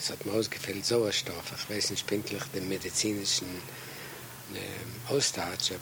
es hat mir ausgefällt Sauerstoff. Ich weiß nicht, pinklich den medizinischen äh, Austausch,